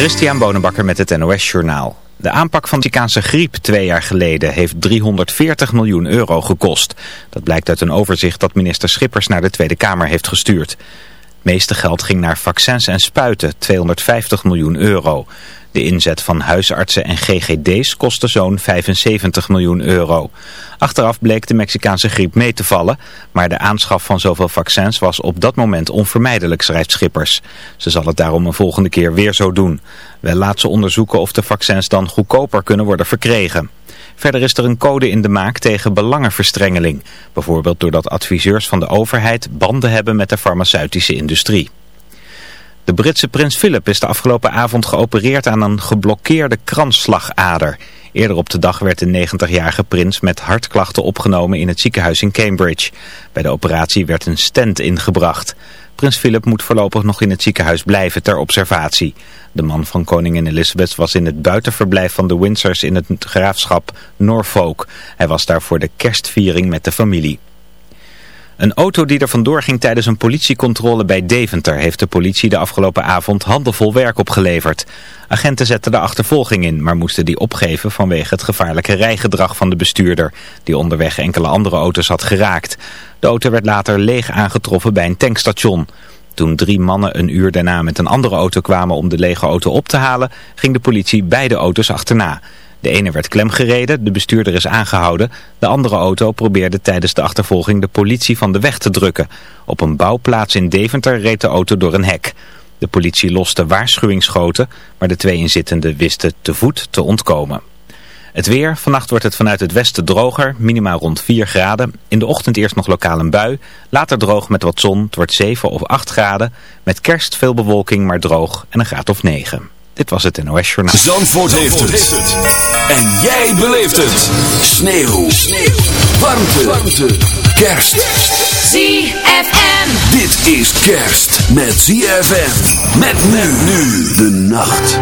Christian Bonenbakker met het NOS Journaal. De aanpak van de griep twee jaar geleden heeft 340 miljoen euro gekost. Dat blijkt uit een overzicht dat minister Schippers naar de Tweede Kamer heeft gestuurd. Het meeste geld ging naar vaccins en spuiten, 250 miljoen euro. De inzet van huisartsen en GGD's kostte zo'n 75 miljoen euro. Achteraf bleek de Mexicaanse griep mee te vallen, maar de aanschaf van zoveel vaccins was op dat moment onvermijdelijk, schrijft Schippers. Ze zal het daarom een volgende keer weer zo doen. Wel laat ze onderzoeken of de vaccins dan goedkoper kunnen worden verkregen. Verder is er een code in de maak tegen belangenverstrengeling. Bijvoorbeeld doordat adviseurs van de overheid banden hebben met de farmaceutische industrie. De Britse prins Philip is de afgelopen avond geopereerd aan een geblokkeerde kransslagader. Eerder op de dag werd de 90-jarige prins met hartklachten opgenomen in het ziekenhuis in Cambridge. Bij de operatie werd een stent ingebracht. Prins Philip moet voorlopig nog in het ziekenhuis blijven ter observatie. De man van koningin Elizabeth was in het buitenverblijf van de Windsors in het graafschap Norfolk. Hij was daar voor de kerstviering met de familie. Een auto die er vandoor ging tijdens een politiecontrole bij Deventer heeft de politie de afgelopen avond handenvol werk opgeleverd. Agenten zetten de achtervolging in, maar moesten die opgeven vanwege het gevaarlijke rijgedrag van de bestuurder, die onderweg enkele andere auto's had geraakt. De auto werd later leeg aangetroffen bij een tankstation. Toen drie mannen een uur daarna met een andere auto kwamen om de lege auto op te halen, ging de politie beide auto's achterna. De ene werd klemgereden, de bestuurder is aangehouden. De andere auto probeerde tijdens de achtervolging de politie van de weg te drukken. Op een bouwplaats in Deventer reed de auto door een hek. De politie loste waarschuwingsschoten, maar de twee inzittenden wisten te voet te ontkomen. Het weer, vannacht wordt het vanuit het westen droger, minimaal rond 4 graden. In de ochtend eerst nog lokaal een bui, later droog met wat zon, het wordt 7 of 8 graden. Met kerst veel bewolking, maar droog en een graad of 9. Dit was het NOS Journaal. Zandvoort, heeft, het. En jij beleeft het. Sneeuw. Sneeuw. Warmte. Warmte. Kerst. ZFM. Dit is kerst met ZFM. Met men nu de nacht.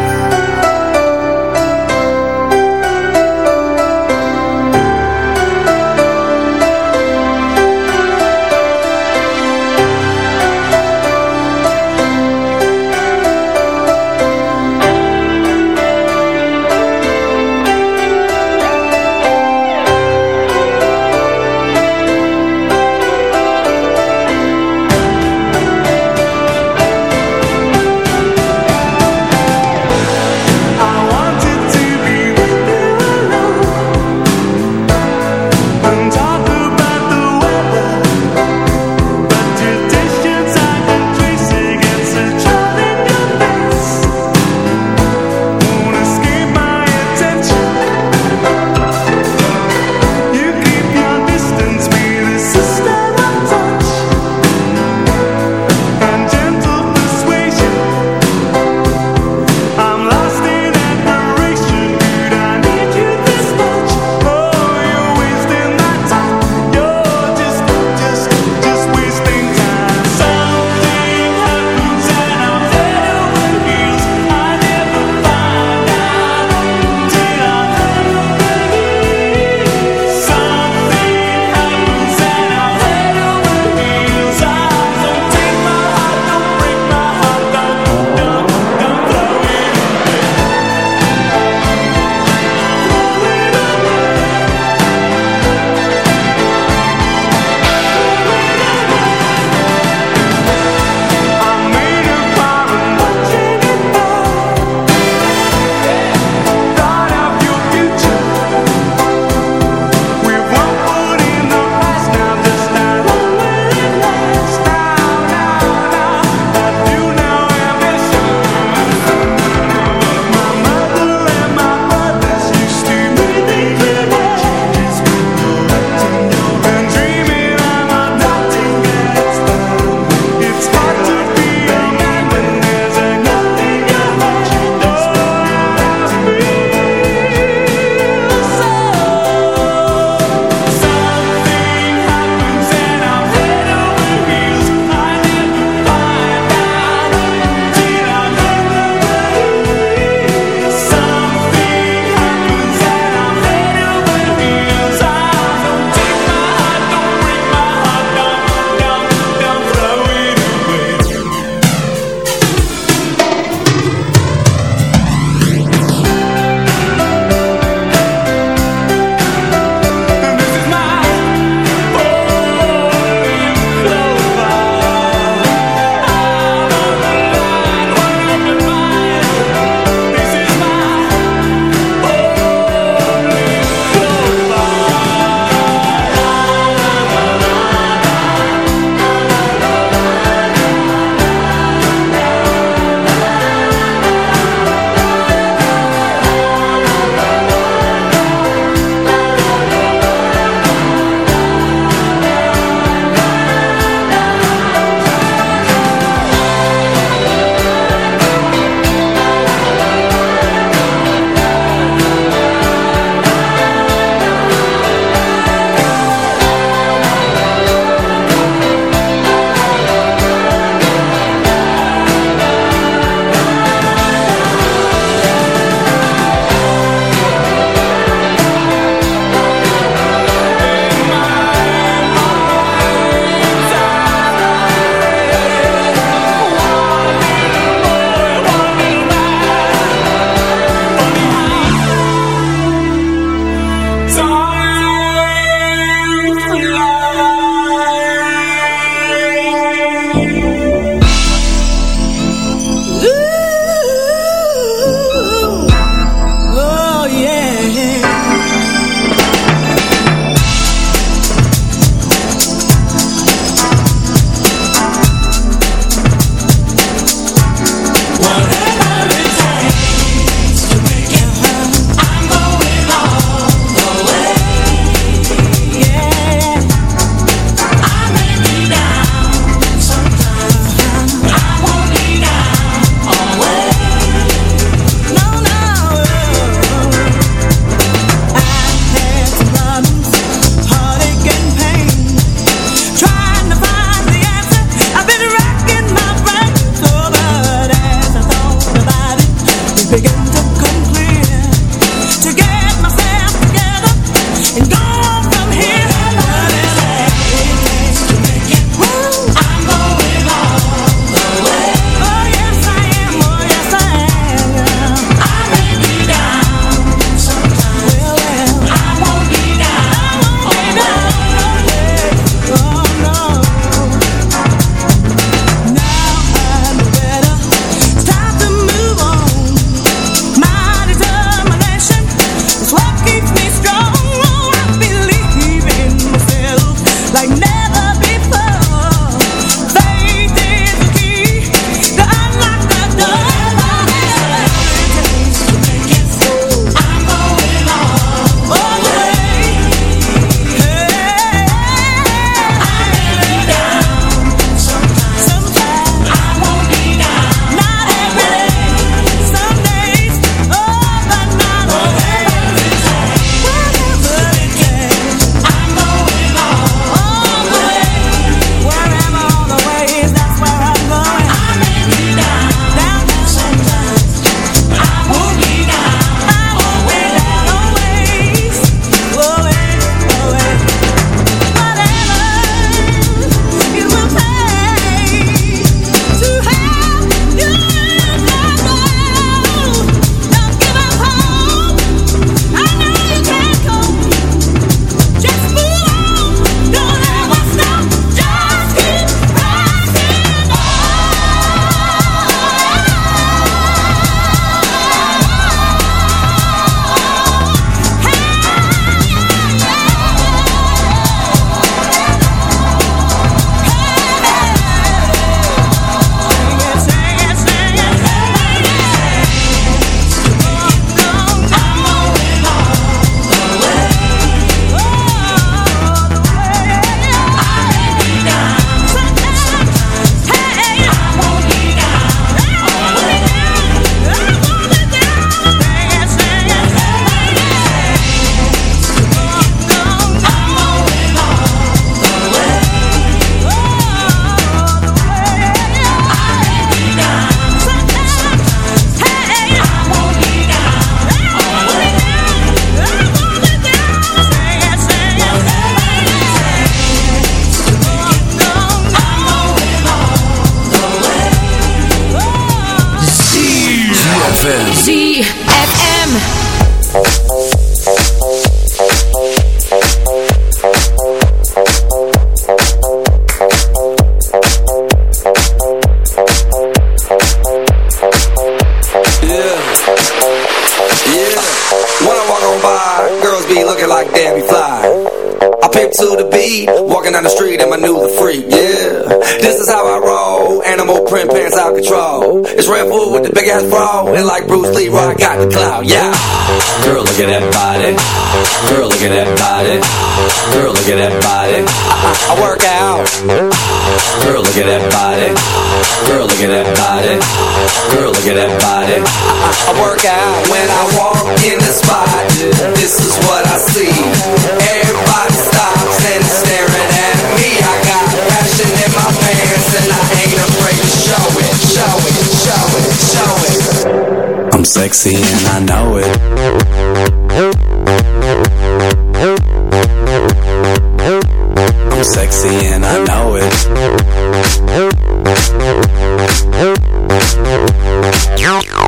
Ow.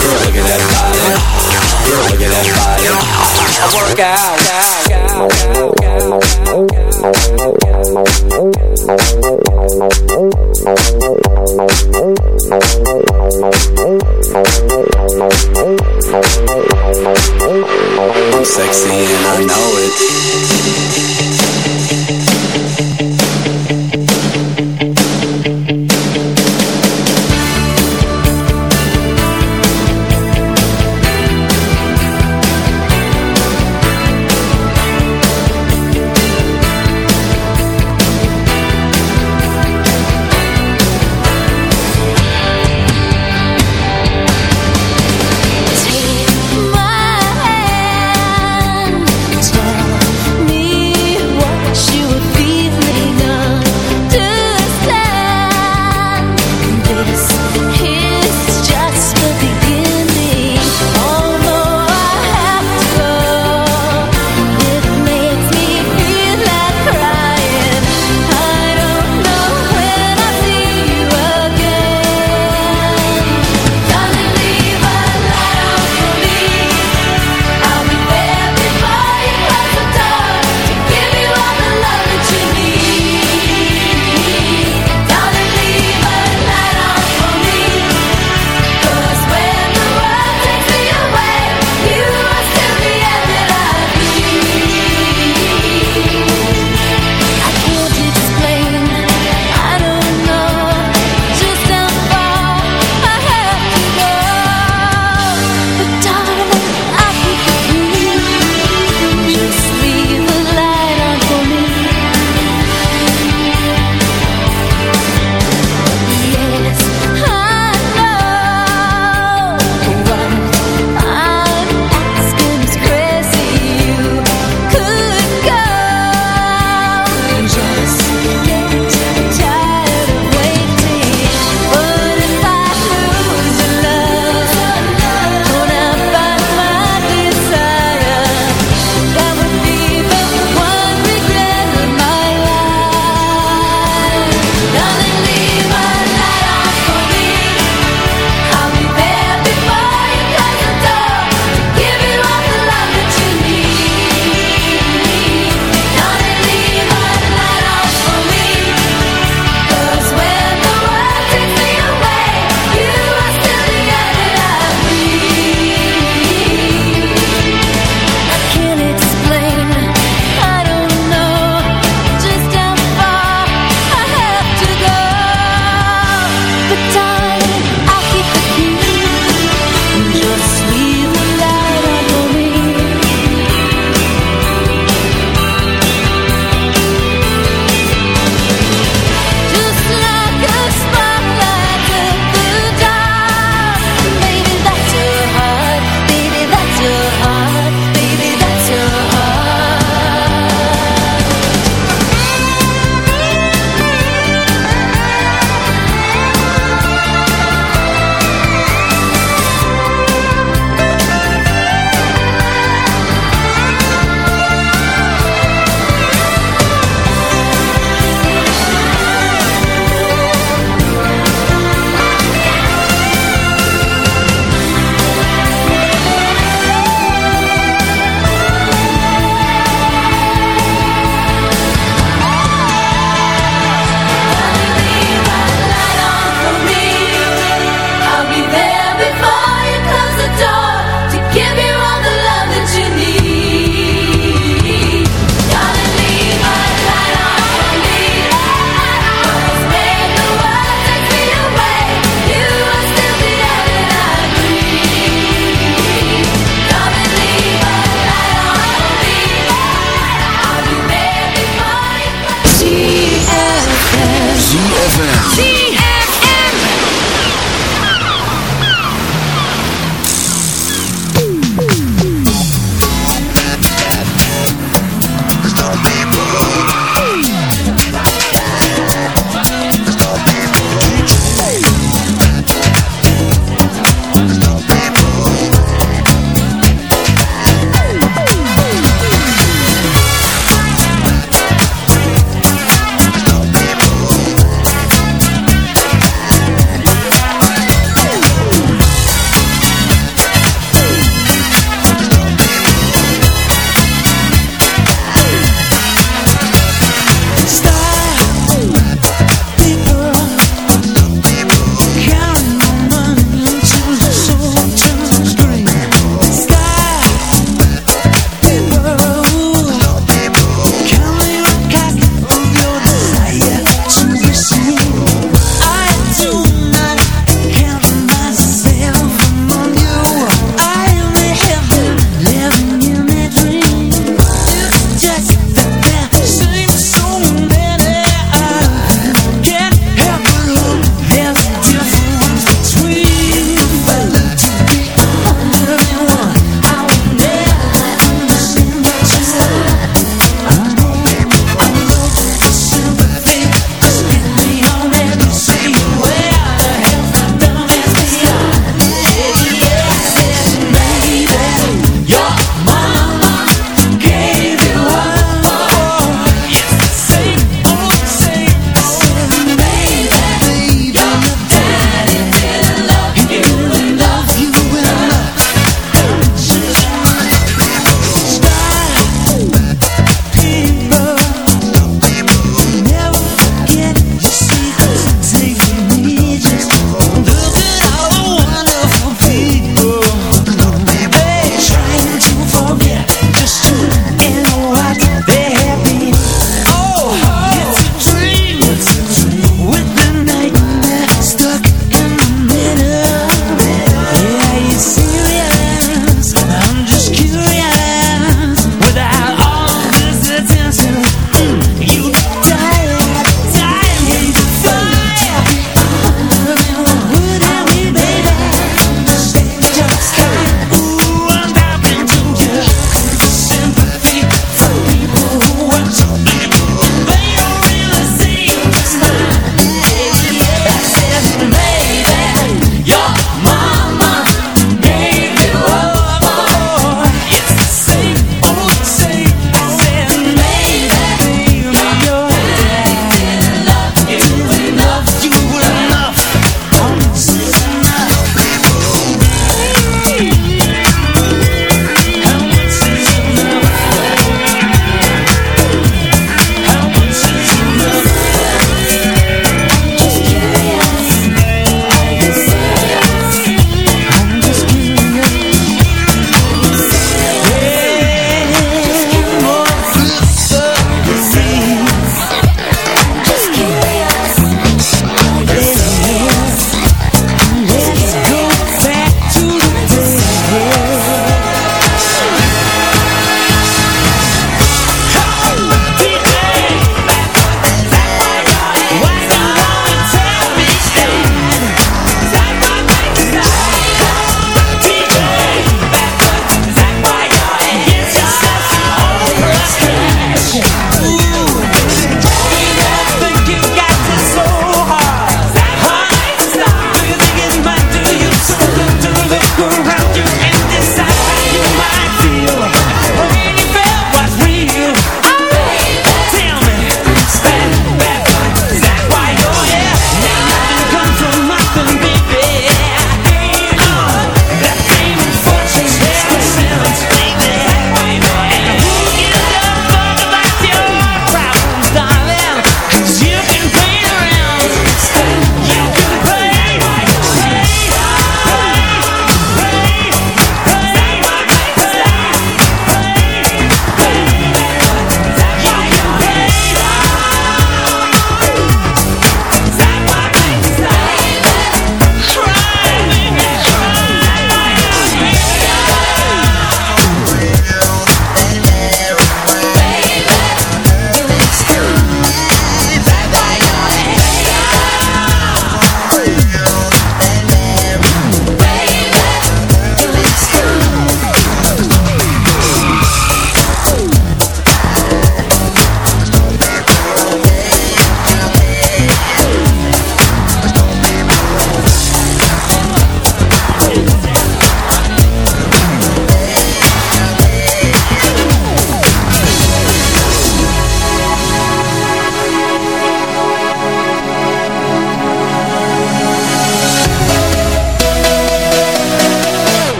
Look at that body. Look at that body. Work out. I'm sexy and I know it.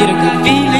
get a good feeling.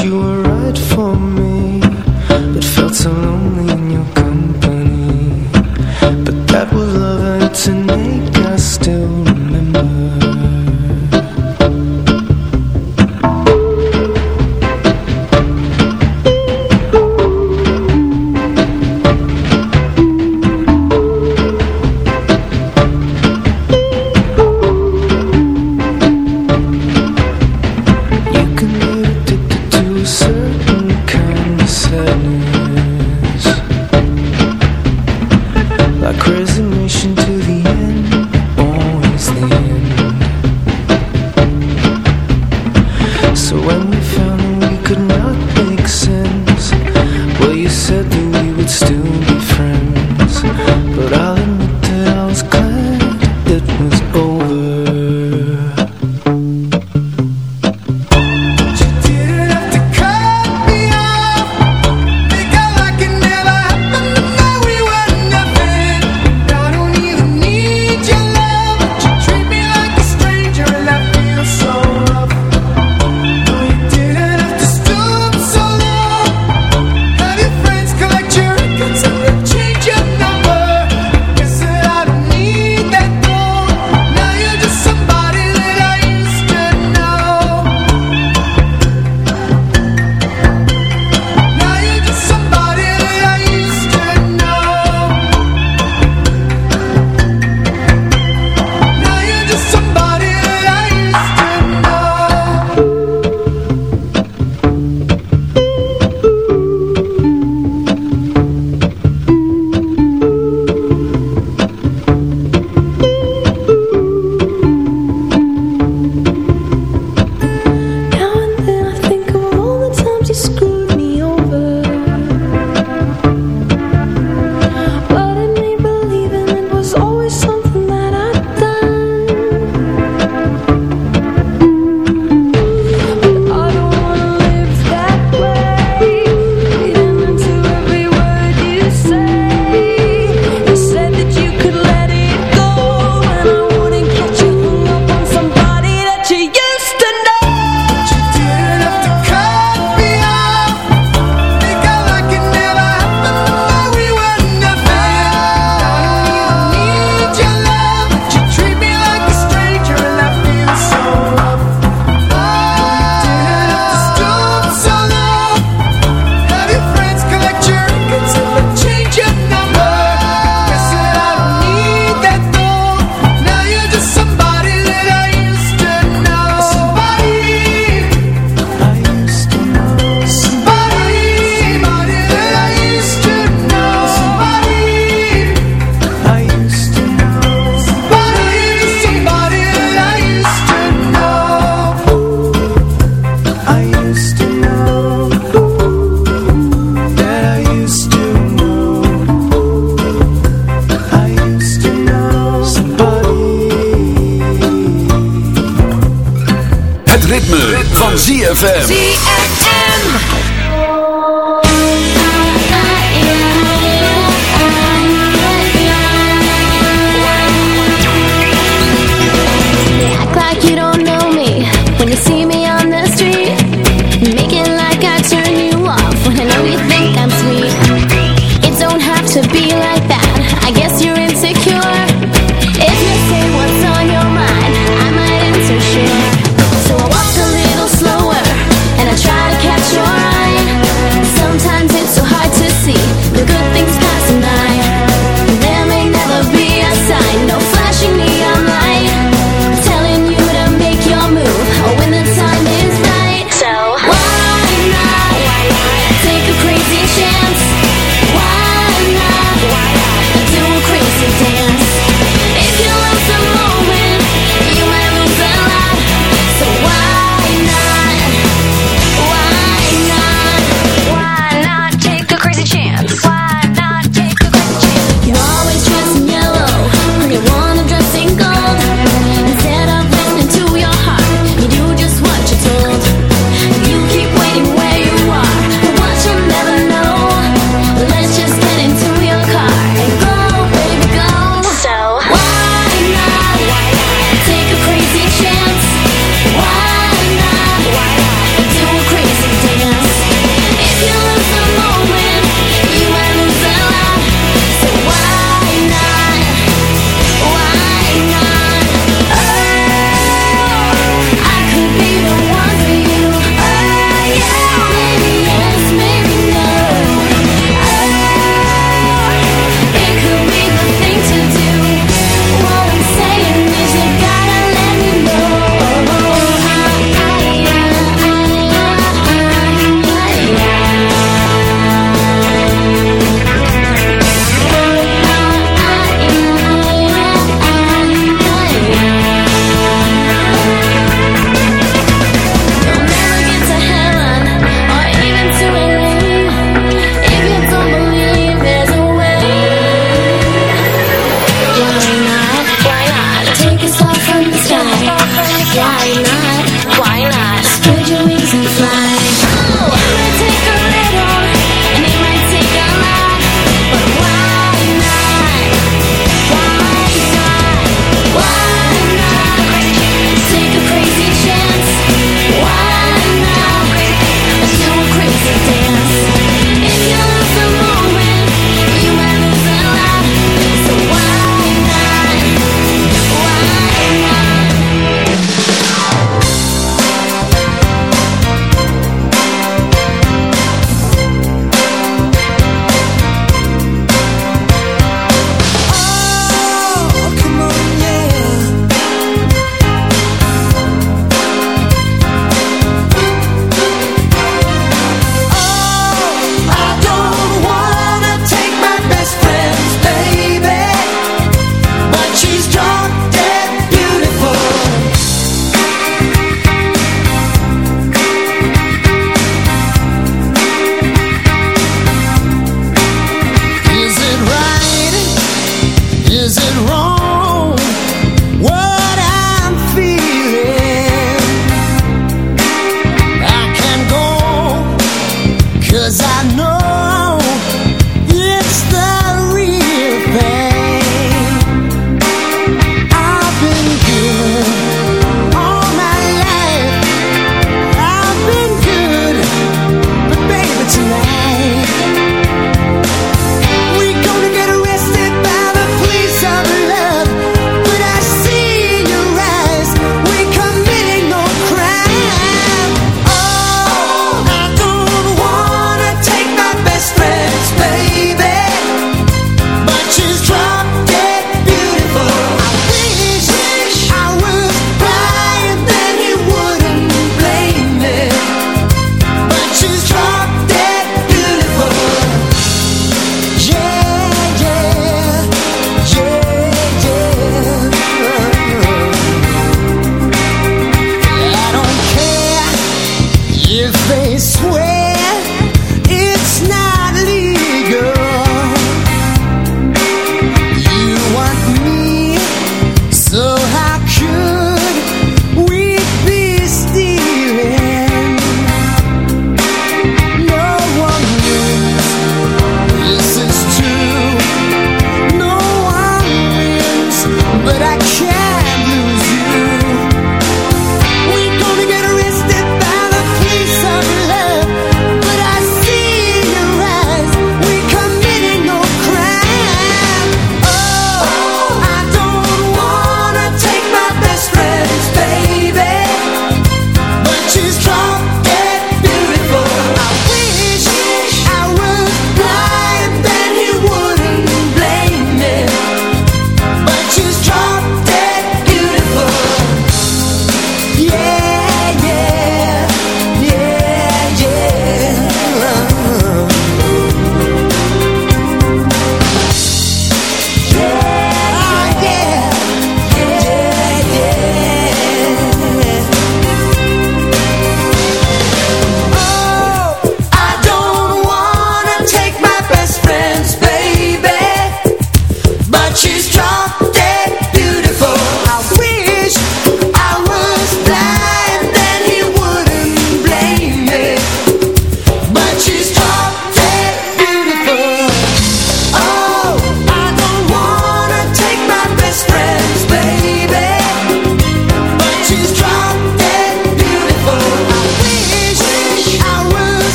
you were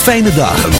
fijne dagen.